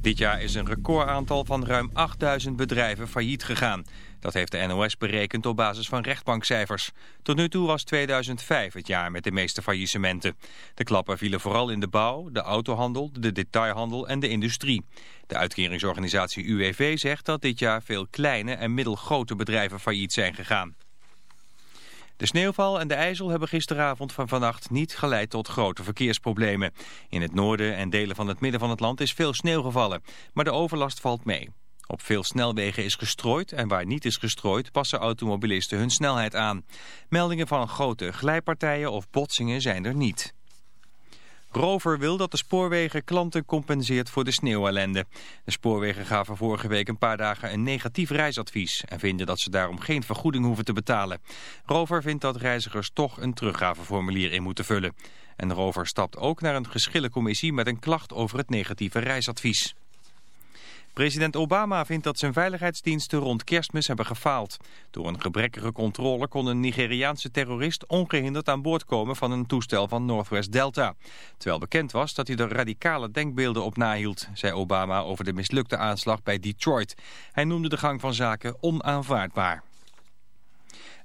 Dit jaar is een recordaantal van ruim 8000 bedrijven failliet gegaan. Dat heeft de NOS berekend op basis van rechtbankcijfers. Tot nu toe was 2005 het jaar met de meeste faillissementen. De klappen vielen vooral in de bouw, de autohandel, de detailhandel en de industrie. De uitkeringsorganisatie UWV e zegt dat dit jaar veel kleine en middelgrote bedrijven failliet zijn gegaan. De sneeuwval en de ijzel hebben gisteravond van vannacht niet geleid tot grote verkeersproblemen. In het noorden en delen van het midden van het land is veel sneeuw gevallen, maar de overlast valt mee. Op veel snelwegen is gestrooid en waar niet is gestrooid passen automobilisten hun snelheid aan. Meldingen van grote glijpartijen of botsingen zijn er niet. Rover wil dat de spoorwegen klanten compenseert voor de sneeuwellende. De spoorwegen gaven vorige week een paar dagen een negatief reisadvies... en vinden dat ze daarom geen vergoeding hoeven te betalen. Rover vindt dat reizigers toch een teruggaveformulier in moeten vullen. En Rover stapt ook naar een geschillencommissie met een klacht over het negatieve reisadvies. President Obama vindt dat zijn veiligheidsdiensten rond kerstmis hebben gefaald. Door een gebrekkige controle kon een Nigeriaanse terrorist ongehinderd aan boord komen van een toestel van Northwest Delta. Terwijl bekend was dat hij er radicale denkbeelden op nahield, zei Obama over de mislukte aanslag bij Detroit. Hij noemde de gang van zaken onaanvaardbaar.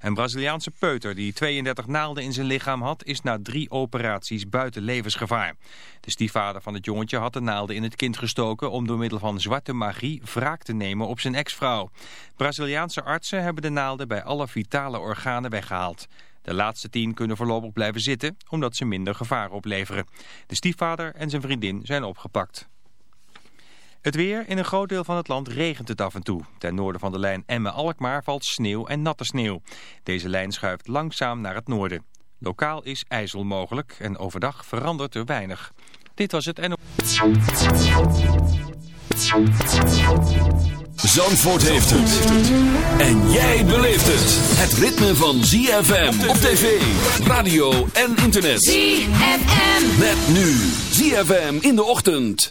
Een Braziliaanse peuter die 32 naalden in zijn lichaam had... is na drie operaties buiten levensgevaar. De stiefvader van het jongetje had de naalden in het kind gestoken... om door middel van zwarte magie wraak te nemen op zijn ex-vrouw. Braziliaanse artsen hebben de naalden bij alle vitale organen weggehaald. De laatste tien kunnen voorlopig blijven zitten... omdat ze minder gevaar opleveren. De stiefvader en zijn vriendin zijn opgepakt. Het weer. In een groot deel van het land regent het af en toe. Ten noorden van de lijn Emmen-Alkmaar valt sneeuw en natte sneeuw. Deze lijn schuift langzaam naar het noorden. Lokaal is ijzel mogelijk en overdag verandert er weinig. Dit was het NO... Zandvoort heeft het. En jij beleeft het. Het ritme van ZFM op tv, radio en internet. ZFM. Met nu ZFM in de ochtend.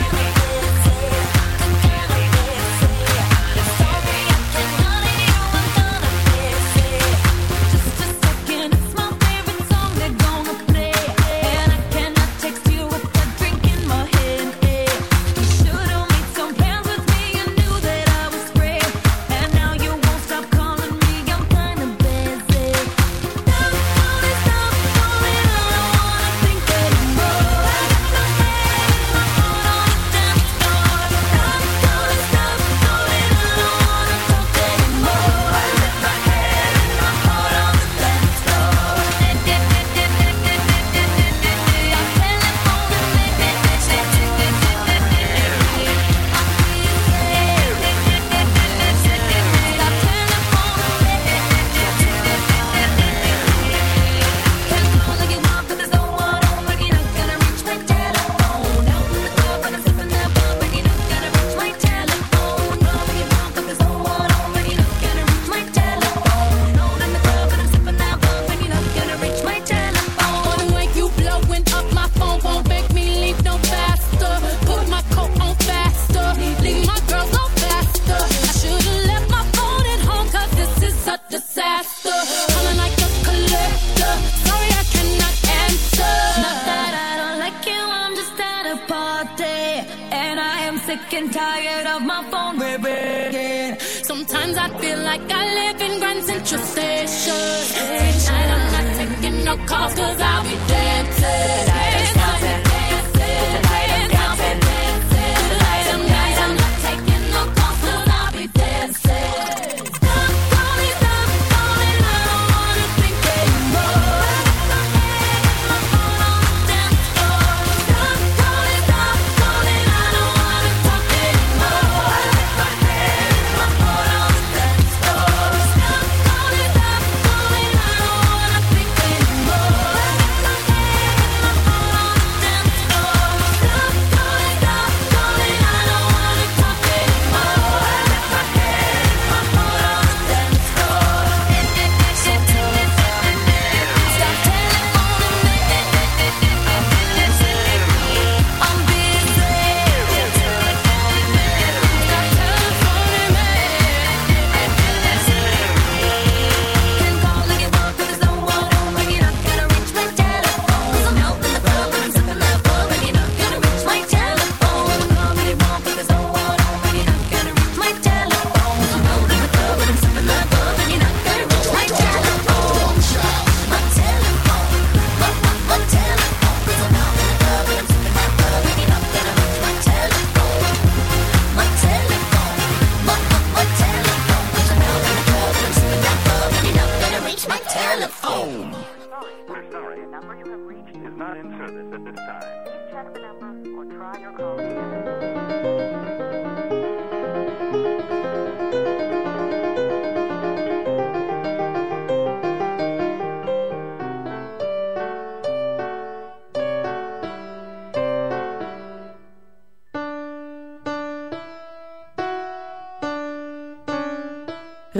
Central Station. Tonight I'm not taking no calls cause I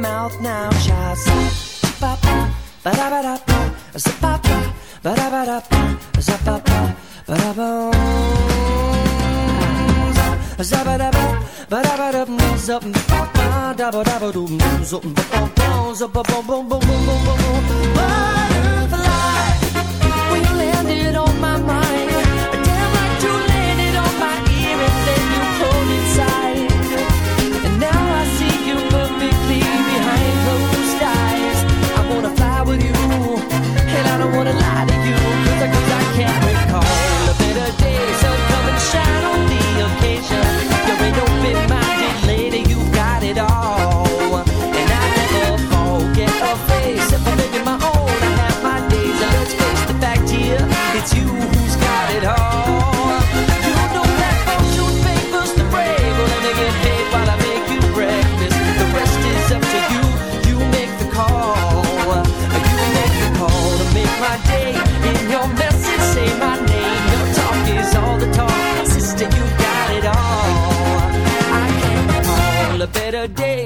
mouth now, child. Ba ba da ba da ba da ba da ba da ba. da ba, ba da ba da ba, da ba da ba do, landed on my mind. Damn right you. told a lie.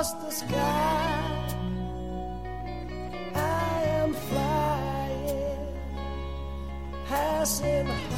across the sky. I am flying, passing high.